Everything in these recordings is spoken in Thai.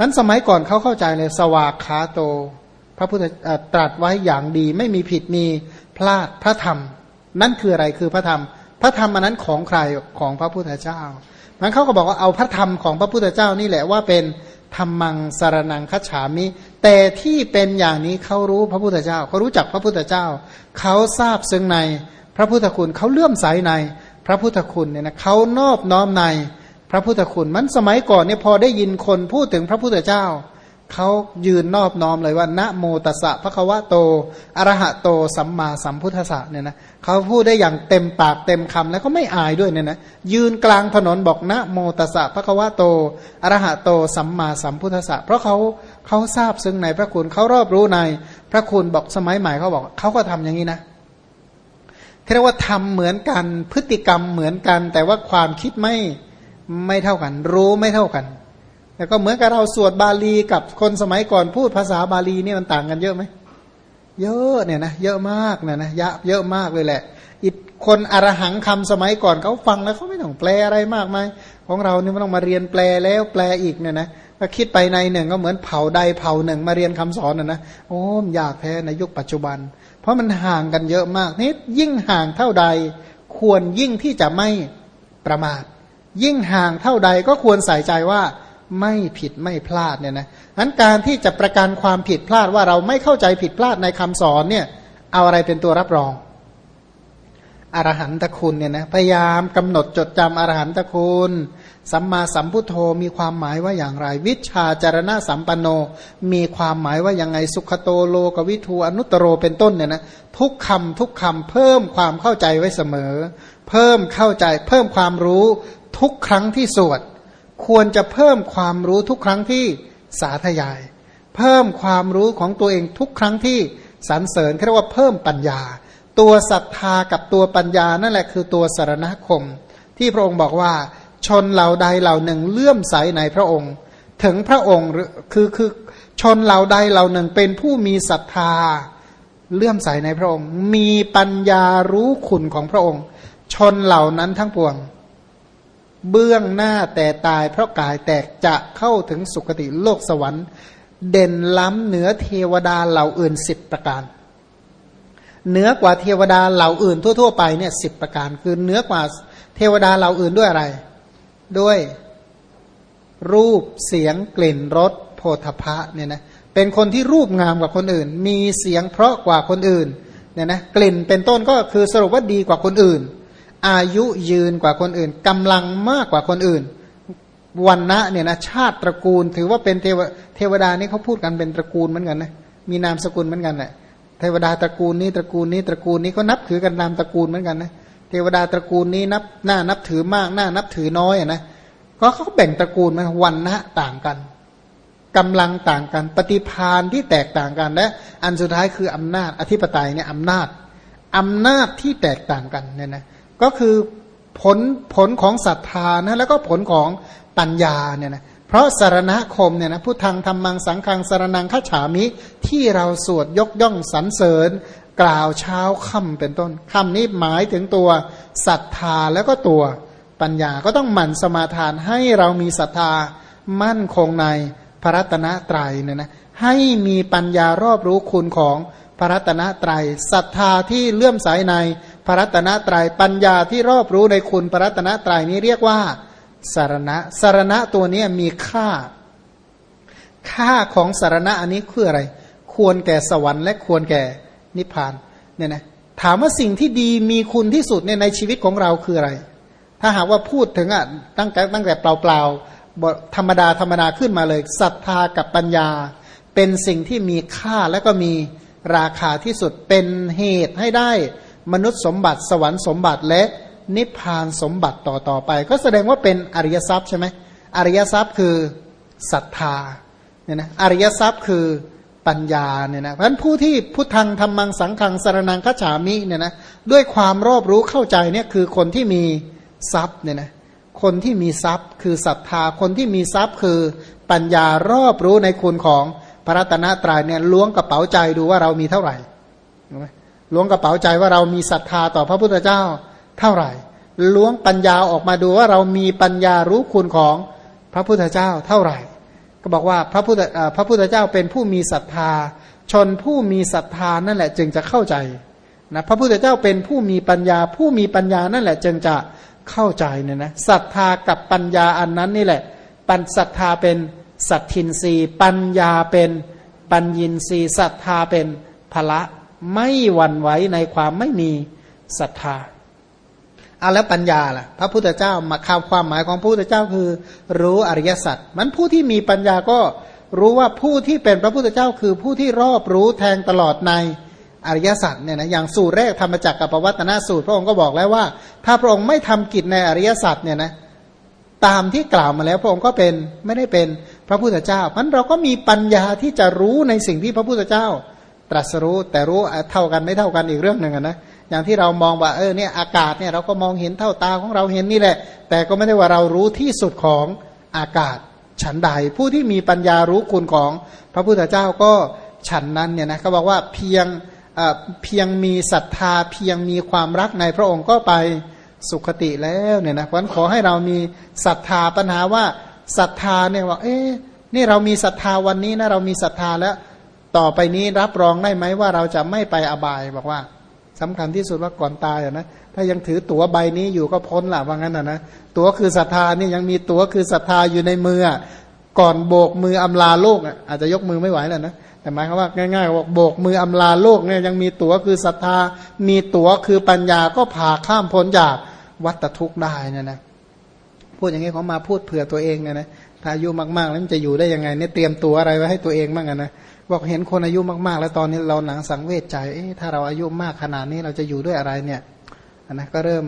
นั้นสมัยก่อนเขาเข้าใจเลยสวากขาโต พระพุทธตรัสไว้อย่างดี ไม่มีผิดมีพลาดพระธรรม นั่นคืออะไรคือพระธรรม พระธรรมอันนั้นของใครของพระพุทธเจ้ามันเขาก็บอกว่าเอาพระธรรมของพระพุทธเจ้านี่แหละว่าเป็นธรรมังสารนังคัจฉามิ แต่ที่เป็นอย่างนี้เขารู้พระพุทธเจ้าเขารู้จักพระพุทธเจ้าเขาทราบซึ่งในพระพุทธคุณเขาเลื่อมใสในพระพุทธคุณเนี่ยนะเขานอบน้อมใน ระพุทธคุณมันสมัยก่อนเนี่ยพอได้ยินคนพูดถึงพระพุทธเจ้าเขายืนนอบน้อมเลยว่านะโมตัสสะพระควะโตอรหะโตสัมมาสัมพุทธะเนี่ยนะเขาพูดได้อย่างเต็มปากเต็มคำแล้วก็ไม่อายด้วยเนี่ยนะยืนกลางถนนบอกนะโมตัสสะพระควะโตอรหะโตสัมมาสัมพุทธะเพราะเขาเขาทราบซึ่งในพระคุณเขารอบรู้ในพระคุณบอกสมัยใหม่เขาบอกเขาก็ทำอย่างนี้นะเรียกว่าทำเหมือนกันพฤติกรรมเหมือนกัน แต่ว่าความคิดไม่ ไม่เท่ากัน รู้ไม่เท่ากัน แล้วก็เหมือนกับเราสวดบาลีกับคนสมัยก่อนพูดภาษาบาลีนี่มันต่างกันเยอะไหมเยอะเนี่ยนะเยอะมากเนี่ยนะเยอะเยอะมากเลยแหละอีกคนอรหังคำสมัยก่อนเขาฟังแล้วเขาไม่ต้องแปลอะไรมากมายของเรานี่มันต้องมาเรียนแปลแล้วแปลอีกเนี่ยนะถ้าคิดไปในหนึ่งก็เหมือนเผาใดเผาหนึ่งมาเรียนคำสอนนะนะโอ้มยากแท้ในยุคปัจจุบัน เพราะมันห่างกันเยอะมากนี่ยิ่งห่างเท่าใด ควรยิ่งที่จะไม่ประมาท ยิ่งห่างเท่าใดก็ควรใส่ใจว่าไม่ผิดไม่พลาดเนี่ยนะนั้นการที่จะประกันความผิดพลาดว่าเราไม่เข้าใจผิดพลาดในคำสอนเนี่ยเอาอะไรเป็นตัวรับรองอรหันตคุณเนี่ยนะพยายามกำหนดจดจำอรหันตคุณสัมมาสัมพุทโธมีความหมายว่าอย่างไร วิชาจารณะสัมปันโน มีความหมายว่าอย่างไงสุขโตโลกวิทูอนุตโรเป็นต้นเนี่ยนะทุกคำทุกคำเพิ่มความเข้าใจไว้เสมอ เพิ่มเข้าใจ เพิ่มความรู้ ทุกครั้งที่สวด ควรจะเพิ่มความรู้ทุกครั้งที่สาธยาย เพิ่มความรู้ของตัวเองทุกครั้งที่สรรเสริญเรียกว่าเพิ่มปัญญา ตัวศรัทธากับตัวปัญญานั่นแหละคือตัวสารณคม ที่พระองค์บอกว่าชนเหล่าใดเหล่าหนึ่งเลื่อมใสในพระองค์ ถึงพระองค์คือคือชนเหล่าใดเหล่าหนึ่งเป็นผู้มีศรัทธาเลื่อมใสในพระองค์ มีปัญญารู้คุณของพระองค์ ชนเหล่านั้นทั้งปวง เบื้องหน้าแต่ตายเพราะกายแตกจะเข้าถึงสุคติโลกสวรรค์ เด่นล้ำเหนือเทวดาเหล่าอื่นสิบประการเหนือกว่าเทวดาเหล่าอื่นทั่ว ๆ ไปเนี่ยสิบประการคือเหนือกว่าเทวดาเหล่าอื่นด้วยอะไร ด้วยรูปเสียงกลิ่นรสโพธพะเนี่ยนะเป็นคนที่รูปงามกว่าคนอื่น มีเสียงเพราะกว่าคนอื่นเนี่ยนะกลิ่นเป็นต้นก็คือสรุปว่าดีกว่าคนอื่น อายุยืนกว่าคนอื่นกำลังมากกว่าคนอื่นวันนะเนี่ยนะชาติตระกูล ถือว่าเป็นเทวเทวดานี่เขาพูดกันเป็นตระกูลเหมือนกันนะมีนามสกุลเหมือนกันแหละเทวดาตระกูลนี้ตระกูลนี้ตระกูลนี้เขานับถือกันนามตระกูลเหมือนกันนะเทวดาตระกูลนี้นับหน้านับถือมากหน้านับถือน้อยนะก็เขาแบ่งตระกูลมาวันนะต่างกันกำลังต่างกัน ปฏิพานที่แตกต่างกันและอันสุดท้ายคืออำนาจอธิปไตยเนี่ยอำนาจอำนาจที่แตกต่างกันเนี่ยนะ ก็คือผลผลของศรัทธานะแล้วก็ผลของปัญญาเนี่ยนะเพราะสารณคมเนี่ยนะพุทธังธรรมังสังฆังสารนังขฉามิที่เราสวดยกย่องสรรเสริญ กล่าวเช้าค่ำเป็นต้นคำนี้หมายถึงตัวศรัทธาแล้วก็ตัวปัญญาก็ต้องหมั่นสมาทานให้เรามีศรัทธามั่นคงในพระรัตนตรัยเนี่ยนะให้มีปัญญารอบรู้คุณของพระรัตนตรยัยศรัทธาที่เลื่อมใสใน พระรัตนตรยัยปัญญาที่รอบรู้ในคุณพระรัตนตรัยนี้เรียกว่าสารณะสารณะตัวนี้มีค่า ค่าของสารณะอันนี้คืออะไร ควรแก่สวรรค์และควรแก่นิพพานเนี่ยนะถามว่าสิ่งที่ดีมีคุณที่สุดเนี่ยในชีวิตของเราคืออะไร ถ้าหากว่าพูดถึงอะตั้งแต่ตั้งแต่เปล่าๆธรรมดาธรรมดาขึ้นมาเลยศรัทธากับปัญญา เป็นสิ่งที่มีค่าและก็มีราคาที่สุดเป็นเหตุให้ได้ มนุษย์สมบัติสวรรค์สมบัติและนิพพานสมบัติต่อต่อไป ก็แสดงว่าเป็นอริยทรัพย์ใช่ไหมอริยทรัพย์คือศรัทธาเนี่ยนะอริยทรัพย์คือปัญญาเนี่ยนะเพราะฉะนั้นผู้ที่พุทธังธรรมังสังขังสารนังขฉามิเนี่ยนะด้วยความรอบรู้เข้าใจเนี่ยคือคนที่มีทรัพย์เนี่ยนะคนที่มีทรัพย์ คือศรัทธาคนที่มีทรัพย์คือปัญญารอบรู้ในคุณของพระรัตนตรัยเนี่ยล้วงกระเป๋าใจดูว่าเรามีเท่าไหร่ ล้วงกระเป๋าใจว่าเรามีศรัทธาต่อพระพุทธเจ้าเท่าไหร่ ล้วงปัญญาออกมาดูว่าเรามีปัญญารู้คุณของพระพุทธเจ้าเท่าไหร่ ก็บอกว่าพระพุทธพระพุทธเจ้าเป็นผู้มีศรัทธา ชนผู้มีศรัทธานั่นแหละจึงจะเข้าใจนะพระพุทธเจ้าเป็นผู้มีปัญญา ผู้มีปัญญานั่นแหละจึงจะเข้าใจเนี่ยนะศรัทธากับปัญญาอันนั้นนี่แหละ ปัญศรัทธาเป็นสัตทินรีปัญญาเป็นปัญญินรีศรัทธาเป็นพละ ไม่หวั่นไหวในความไม่มีศรัทธาเอาแล้วปัญญาล่ะ พระพุทธเจ้ามาคำความหมายของพระพุทธเจ้าคือ รู้อริยสัจมันผู้ที่มีปัญญาก็รู้ว่าผู้ที่เป็นพระพุทธเจ้าคือผู้ที่รอบรู้แทงตลอดในอริยสัจเนี่ยนะอย่างสูตรแรกธรรมจักรกับปวัตนสูตร พระองค์ก็บอกแล้วว่า ถ้าพระองค์ไม่ทำกิจในอริยสัจเนี่ยนะตามที่กล่าวมาแล้วพระองค์ก็เป็นไม่ได้เป็นพระพุทธเจ้าเพราะเราก็มีปัญญาที่จะรู้ในสิ่งที่พระพุทธเจ้า ตรัสรู้แต่รู้เท่ากันไม่เท่ากันอีกเรื่องหนึ่งนะอย่างที่เรามองว่าเออเนี่ยอากาศเนี่ยเราก็มองเห็นเท่าตาของเราเห็นนี่แหละ แต่ก็ไม่ได้ว่าเรารู้ที่สุดของอากาศฉันใด ผู้ที่มีปัญญารู้คุณของพระพุทธเจ้าก็ฉันนั้นเนี่ยนะเขาบอกว่าเพียงเพียงมีศรัทธาเพียงมีความรักในพระองค์ก็ไปสุขติแล้วเนี่ยนะเพราะฉะนั้นขอให้เรามีศรัทธาปัญหาว่าศรัทธาเนี่ยว่าเอ๊ะนี่เรามีศรัทธาวันนี้นะเรามีศรัทธาแล้ว ต่อไปนี้รับรองได้ไหมว่าเราจะไม่ไปอบายบอกว่าสำคัญที่สุดว่าก่อนตายนะถ้ายังถือตั๋วใบนี้อยู่ก็พ้นละว่างั้นอะนะตั๋วคือศรัทธานี่ยังมีตั๋วคือศรัทธาอยู่ในมือก่อนโบกมืออำลาโลกอาจจะยกมือไม่ไหวแล้วนะแต่หมายความว่าง่ายๆบอกโบกมืออำลาโลกเนี่ยยังมีตั๋วคือศรัทธา มีตั๋วคือปัญญาก็ผ่าข้ามพ้นจากวัฏทุกข์ได้นะนะพูดอย่างนี้เขามาพูดเผื่อตัวเองนะนะถ้าอายุมากๆแล้วมันจะอยู่ได้ยังไงเนี่ยเตรียมตัวอะไรไว้ให้ตัวเองบ้างนะ บอกเห็นคนอายุมากๆ แล้วตอนนี้เราหนังสังเวชใจถ้าเราอายุมากขนาดนี้เราจะอยู่ด้วยอะไรเนี่ยนะก็เริ่ม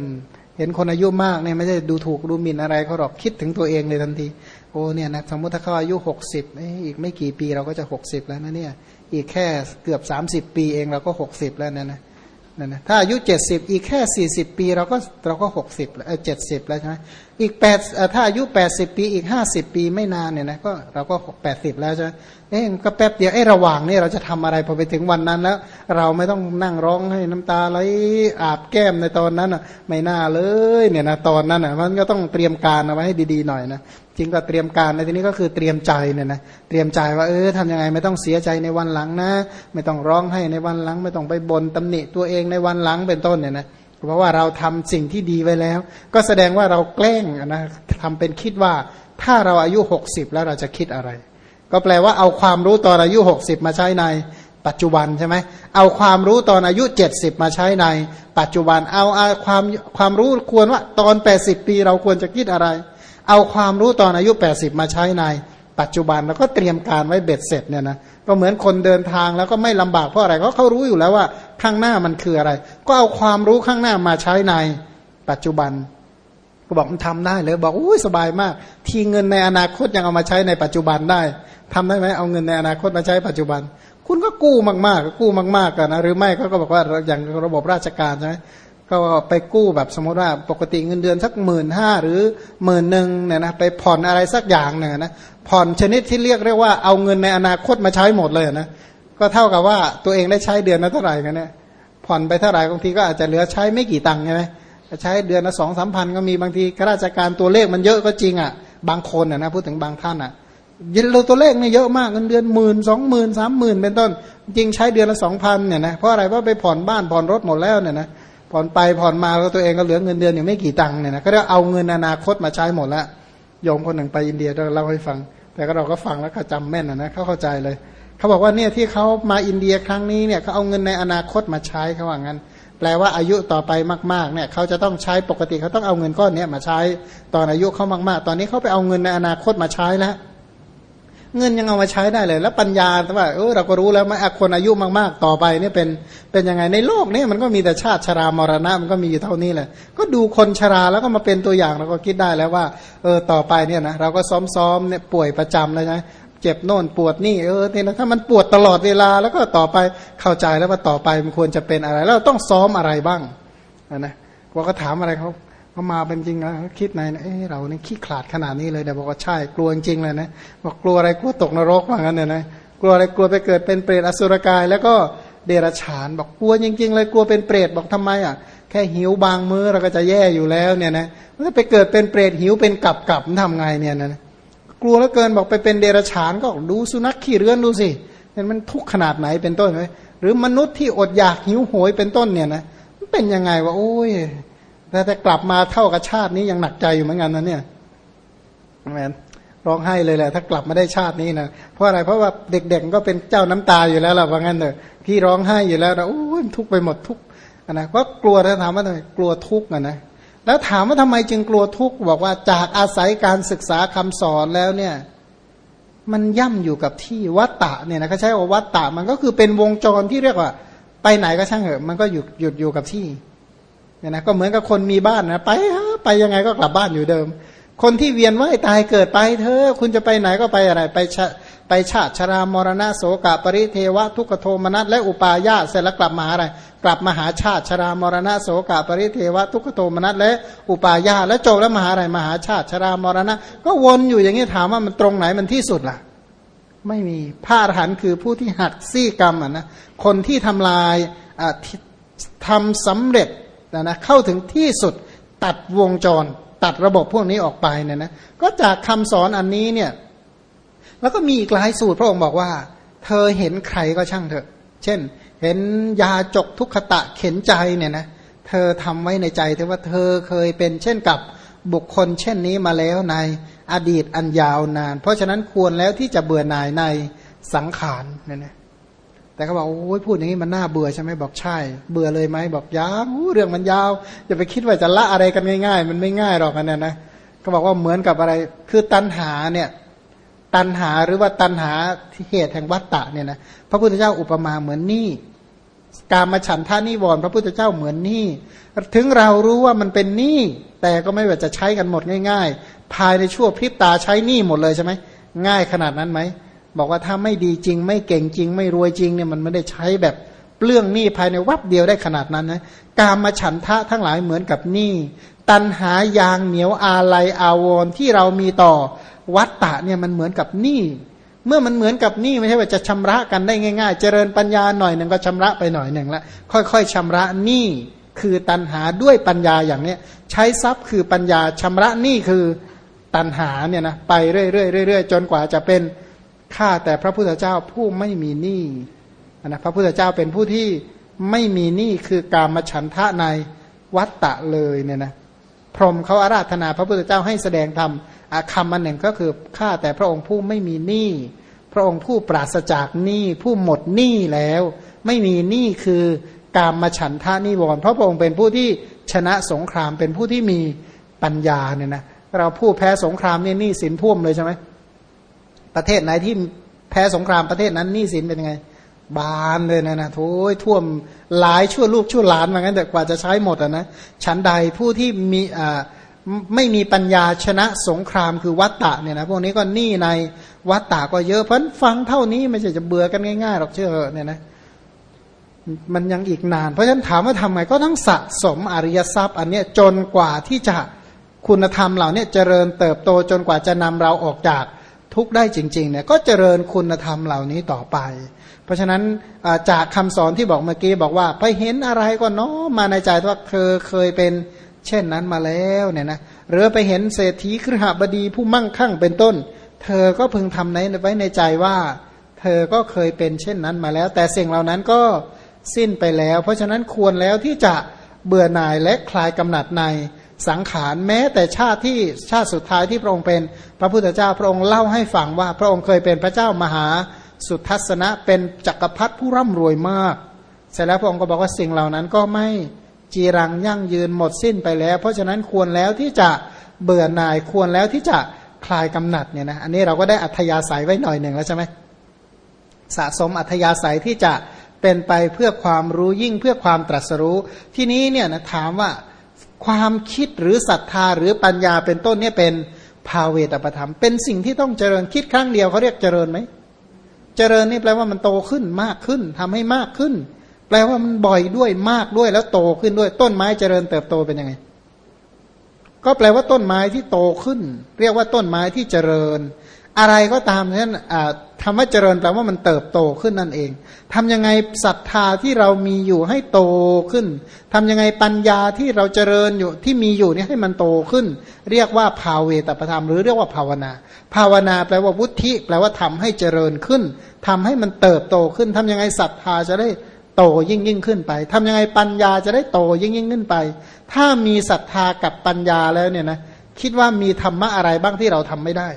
เห็นคนอายุมากเนี่ยไม่ใช่ดูถูกดูหมิ่นอะไรเขาหรอกคิดถึงตัวเองเลยทันทีโอ้เนี่ยนะสมมติถ้าเขาอายุหกสิบอีกไม่กี่ปีเราก็จะหกสิบแล้วนะเนี่ยอีกแค่เกือบสามสิบปีเองเราก็หกสิบแล้วนะนะนะถ้าอายุเจ็ดสิบอีกแค่สี่สิบปีเราก็เราก็หกสิบเจ็ดสิบแล้วใช่ไหม อีกแปดถ้าอายุแปดสิบปีอีกห้าสิบปีไม่นานเนี่ยนะก็เราก็แปดสิบแล้วใช่ไหมเอ๊ะก็แป๊บเดียวเอ๊ะระหว่างนี่เราจะทำอะไรพอไปถึงวันนั้นแล้ว เราไม่ต้องนั่งร้องให้น้ำตาไหลอาบแก้มในตอนนั้นอะ ไม่น่าเลยเนี่ยนะตอนนั้นอะมันก็ต้องเตรียมการเอาไว้ให้ดีๆหน่อยนะจริงก็เตรียมการในที่นี้ก็คือเตรียมใจเนี่ยนะเตรียมใจว่าเออทำยังไงไม่ต้องเสียใจในวันหลังนะ ไม่ต้องร้องให้ในวันหลัง ไม่ต้องไปบนตำหนิตัวเองในวันหลังเป็นต้นเนี่ยนะ เพราะว่าเราทำสิ่งที่ดีไว้แล้ว ก็แสดงว่าเราแกล้งนะทำเป็นคิดว่าถ้าเราอายุหกสิบแล้วเราจะคิดอะไร ก็แปลว่าเอาความรู้ตอนอายุหกสิบมาใช้ในปัจจุบันใช่ไหมเอาความรู้ตอนอายุเจ็ดสิบมาใช้ในปัจจุบัน เอาความความรู้ควรว่าตอนแปดสิบปีเราควรจะคิดอะไร เอาความรู้ตอนอายุ 80 มาใช้ในปัจจุบันแล้วก็เตรียมการไว้เบ็ดเสร็จเนี่ยนะ ก็เหมือนคนเดินทางแล้วก็ไม่ลำบากเพราะอะไรเพราะเขารู้อยู่แล้วว่าข้างหน้ามันคืออะไร ก็เอาความรู้ข้างหน้ามาใช้ในปัจจุบัน ก็บอกมันทำได้เลยบอกอุ้ยสบายมาก ทีเงินในอนาคตยังเอามาใช้ในปัจจุบันได้ทำได้ไหมเอาเงินในอนาคตมาใช้ปัจจุบัน คุณก็กู้มากๆกู้มากๆกันนะหรือไม่ก็บอกว่าอย่างระบบราชการใช่ไหม ก็ไปกู้แบบสมมติว่าปกติเงินเดือนสักหมื่นห้าหรือหมื่นหนึ่งเนี่ยนะไปผ่อนอะไรสักอย่างหนึ่งนะผ่อนชนิดที่เรียกเรียกว่าเอาเงินในอนาคตมาใช้หมดเลยนะก็เท่ากับว่าตัวเองได้ใช้เดือนละเท่าไหร่กันเนี่ยผ่อนไปเท่าไหร่บางทีก็อาจจะเหลือใช้ไม่กี่ตังค์ใช่ไหมใช้เดือนละสองสามพันก็มีบางทีข้าราชการตัวเลขมันเยอะก็จริงอะ บางคนอะนะพูดถึงบางท่านอะยินเราตัวเลขเนี่ยเยอะมากเงินเดือนหมื่นสองหมื่นสามหมื่นเป็นต้น จริงใช้เดือนละสองพันเนี่ยนะเพราะอะไรเพราะไปผ่อนบ้านผ่อนรถหมดแล้วเนี่ยนะ ผ่อนไปผ่อนมาแล้วตัวเองก็เหลือเงินเดือนอยู่ไม่กี่ตังค์เนี่ยนะก็เรียกเอาเงินอนาคตมาใช้หมดแล้วโยมคนหนึ่งไปอินเดียเราเล่าให้ฟัง แต่ก็เราก็ฟังแล้วก็จำแม่นนะเขาเข้าใจเลย เขาบอกว่าเนี่ยที่เขามาอินเดียครั้งนี้เนี่ยเขาเอาเงินในอนาคตมาใช้เขาว่างั้น แปลว่าอายุต่อไปมากๆเนี่ยเขาจะต้องใช้ปกติเขาต้องเอาเงินก้อนเนี้มาใช้ตอนอายุเขามากๆ ตอนนี้เขาไปเอาเงินในอนาคตมาใช้แล้ว เงินยังเอามาใช้ได้เลย แล้วปัญญาแต่ว่าเออเราก็รู้แล้วว่าคนอายุมากๆต่อไปเนี่ยเป็นเป็นยังไงในโลกนี้มันก็มีแต่ชาติชรามรณะมันก็มีอยู่เท่านี้แหละ ก็ดูคนชราแล้วก็มาเป็นตัวอย่างเราก็คิดได้แล้วว่าเออต่อไปเนี่ยนะเราก็ซ้อมๆเนี่ยป่วยประจำเลยนะเจ็บโน่นปวดนี่เออเนี่ยนะถ้ามันปวดตลอดเวลาแล้วก็ต่อไปเข้าใจแล้วว่าต่อไปมันควรจะเป็นอะไร แล้วต้องซ้อมอะไรบ้างนะว่าก็ถามอะไรเขา พอมาเป็นจริงนะคิดในเออเราเนี่ยขี้ขลาดขนาดนี้เลยแต่บอกว่าใช่กลัวจริงเลยนะบอกกลัวอะไรกลัวตกนรกว่างั้นเนี่ยนะกลัวอะไรกลัวไปเกิดเป็นเปรตอสุรกาย แล้วก็เดรัจฉาน บอกกลัวจริง ๆ เลยกลัวเป็นเปรตบอกทำไมอะแค่หิวบางมื้อเราก็จะแย่อยู่แล้วเนี่ยนะถ้าไปเกิดเป็นเปรตหิวเป็นกับกับทำไงเนี่ยนะกลัวแล้วเกินบอกไปเป็นเดรัจฉานก็ดูสุนัขขี้เรือนดูสิเห็นมันทุกข์ขนาดไหนเป็นต้นไหมหรือมนุษย์ที่อดอยากหิวโหยเป็นต้นเนี่ยนะมันเป็นยังไงวะโอ้ย แต่แต่กลับมาเท่ากับชาตินี้ยังหนักใจอยู่เหมือนกันนะเนี่ยแมนร้องไห้เลยแหละถ้ากลับมาได้ชาตินี้นะเพราะอะไรเพราะว่าเด็กๆก็เป็นเจ้าน้ำตาอยู่แล้วล่ะว่างั้นเถอะพี่ร้องไห้อยู่แล้วนะโอ้ยทุกไปหมดทุกนะก็กลัวถ้าถามว่าทำไมกลัวทุกนะนะแล้วถามว่าทำไมจึงกลัวทุกบอกว่าจากอาศัยการศึกษาคำสอนแล้วเนี่ย มันย่ำอยู่กับที่วัตตะเนี่ยนะเขาใช้ว่าวัตตะมันก็คือเป็นวงจรที่เรียกว่า ไปไหนก็ช่างเหอะมันก็หยุดหยุดอยู่กับที่ เนี่ยนะก็เหมือนกับคนมีบ้านนะไปฮะไปยังไงก็กลับบ้านอยู่เดิม คนที่เวียนว่ายตายเกิดไปเธอ คุณจะไปไหนก็ไปอะไรไปชะไปชาติชรามรณะโสกะปริเทวะทุกขโทมนัสและอุปาญาเสร็จแล้วกลับมาอะไร กลับมาหาชาติชรามรณะโสกะปริเทวะทุกขโทมนัสและอุปาญาแล้วจบแล้วมหาอะไรมหาชาติชรามรณะ ก็วนอยู่อย่างนี้ถามว่ามันตรงไหนมันที่สุดล่ะ ไม่มีพระอรหันต์คือผู้ที่หักซี่กรรมอะนะคนที่ทำลายทำสำเร็จ นะนะเข้าถึงที่สุดตัดวงจร ตัดระบบพวกนี้ออกไปเนี่ยนะก็จากคำสอนอันนี้เนี่ยแล้วก็มีอีกหลายสูตรพระองค์บอกว่า เธอเห็นใครก็ช่างเถอะ เช่น เห็นยาจกทุกขตะเข็นใจเนี่ยนะเธอทำไว้ในใจเธอว่าเธอเคยเป็นเช่นกับบุคคลเช่นนี้มาแล้วในอดีตอันยาวนาน เพราะฉะนั้นควรแล้วที่จะเบื่อหน่ายในสังขารเนี่ยนะ แต่เขาบอกโอ้ยพูดอย่างนี้มันน่าเบื่อใช่ไหมบอกใช่ เบื่อเลยไหมบอกยาวเรื่องมันยาวอย่าไปคิดว่าจะละอะไรกันง่าย ๆ มันไม่ง่ายหรอกนะนะก็บอกว่าเหมือนกับอะไร คือตัณหาเนี่ยตันหาหรือว่าตันหาที่เหตุแห่งวัตตะเนี่ยนะพระพุทธเจ้าอุปมาเหมือนนี่การมาฉันท่านิวรณ์พระพุทธเจ้าเหมือนนี่ถึงเรารู้ว่ามันเป็นหนี้แต่ก็ไม่ว่าจะใช้กันหมดง่าย ๆ ภายในชั่วพริบตาใช้หนี้หมดเลยใช่ไหมง่ายขนาดนั้นไหม บอกว่าถ้าไม่ดีจริง ไม่เก่งจริง ไม่รวยจริงเนี่ยมันไม่ได้ใช้แบบเปลื้องหนี้ภายในวับเดียวได้ขนาดนั้นนะการมาฉันทะทั้งหลายเหมือนกับหนี้ตันหายางเหนียวอาลัยอาวรที่เรามีต่อวัตตะเนี่ยมันเหมือนกับหนี้เมื่อมันเหมือนกับหนี้ไม่ใช่ว่าจะชำระกันได้ง่าย ๆ เจริญปัญญาหน่อยหนึ่งก็ชำระไปหน่อยหนึ่งละค่อยๆชำระหนี้คือตันหาด้วยปัญญาอย่างเนี้ยใช้ทรัพย์คือปัญญาชำระหนี้คือตันหาเนี่ยนะไปเรื่อยๆๆจนกว่าจะเป็น ข้าแต่พระพุทธเจ้าผู้ไม่มีหนี้นะพระพุทธเจ้าเป็นผู้ที่ไม่มีหนี้คือการมาฉันทะในวัตตะเลยเนี่ยนะพรหมเขาอาราธนาพระพุทธเจ้าให้แสดงธรรมคำอันหนึ่งก็คือข้าแต่พระองค์ผู้ไม่มีหนี้พระองค์ผู้ปราศจากหนี้ผู้หมดหนี้แล้ว ไม่มีหนี้คือการมาฉันท่านิวรณ์เพราะพระองค์เป็นผู้ที่ชนะสงครามเป็นผู้ที่มีปัญญาเนี่ยนะเราผู้แพ้สงครามเนี่ยหนี้สินท่วมเลยใช่ไหม ประเทศไหนที่แพ้สงครามประเทศนั้นหนี้สินเป็นยังไง บานเลยนะนะทุยท่วมหลายชั่วลูกชั่วหลานมางั้นแต่กว่าจะใช้หมดอะนะชั้นใดผู้ที่มีอ่าไม่มีปัญญาชนะสงครามคือวัตตะเนี่ยนะพวกนี้ก็หนี่ในวัตตะก็เยอะเพราะฟังเท่านี้ไม่ใช่จะเบื่อกันง่ายๆหรอกเชื่อเนี่ยนะมันยังอีกนาน เพราะฉะนั้นถามว่าทำไมก็ต้องสะสมอริยทรัพย์ อันนี้จนกว่าที่จะคุณธรรมเหล่านี้เจริญเติบโตจนกว่าจะนำเราออกจาก ทุกได้จริงๆเนี่ยก็เจริญคุณธรรมเหล่านี้ต่อไป เพราะฉะนั้นจากคำสอนที่บอกเมื่อกี้บอกว่าไปเห็นอะไรก็น้อมาในใจว่าเคยเคยเป็นเช่นนั้นมาแล้วเนี่ยนะหรือไปเห็นเศรษฐีครหบดีผู้มั่งคั่งเป็นต้น เธอก็พึงทำในไว้ในใจว่า เธอก็เคยเป็นเช่นนั้นมาแล้ว แต่สิ่งเหล่านั้นก็สิ้นไปแล้ว เพราะฉะนั้นควรแล้วที่จะเบื่อหน่ายและคลายกำหนัดใน สังขารแม้แต่ชาติที่ชาติสุดท้ายที่พระองค์เป็น พระพุทธเจ้าพระองค์เล่าให้ฟังว่า พระองค์เคยเป็นพระเจ้ามหาสุทัศนะเป็นจักรพรรดิผู้ร่ำรวยมาก เสร็จแล้วพระองค์ก็บอกว่าสิ่งเหล่านั้นก็ไม่จีรังยั่งยืนหมดสิ้นไปแล้ว เพราะฉะนั้นควรแล้วที่จะเบื่อหน่ายควรแล้วที่จะคลายกำหนัดเนี่ยนะอันนี้เราก็ได้อัธยาศัยไว้หน่อยหนึ่งแล้วใช่ไหมสะสมอัธยาศัยที่จะเป็นไปเพื่อความรู้ยิ่งเพื่อความตรัสรู้ที่นี้เนี่ยนะถามว่า ความคิดหรือศรัทธาหรือปัญญาเป็นต้นเนี่ยเป็นภาเวตประธรรม เป็นสิ่งที่ต้องเจริญคิดครั้งเดียวเขาเรียกเจริญไหมเจริญนี่แปลว่ามันโตขึ้นมากขึ้นทำให้มากขึ้น แปลว่ามันบ่อยด้วยมากด้วยแล้วโตขึ้นด้วยต้นไม้เจริญเติบโตเป็นยังไง ก็แปลว่าต้นไม้ที่โตขึ้น เรียกว่าต้นไม้ที่เจริญ อะไรก็ตามนั้นคำว่าเจริญแปลว่ามันเติบโตขึ้นนั่นเองทำยังไงศรัทธาที่เรามีอยู่ให้โตขึ้นทำยังไงปัญญาที่เราเจริญอยู่ที่มีอยู่นี่ให้มันโตขึ้น เรียกว่าภาเวตประธรรมหรือเรียกว่าภาวนา ภาวนาแปลว่าวุฒิแปลว่าทำให้เจริญขึ้นทำให้มันเติบโตขึ้นทำยังไงศรัทธาจะได้โตยิ่งยิ่งขึ้นไปทำยังไงปัญญาจะได้โตยิ่งยิ่งขึ้นไป ถ้ามีศรัทธากับปัญญาแล้วเนี่ยนะคิดว่ามีธรรมะอะไรบ้างที่เราทำไม่ได้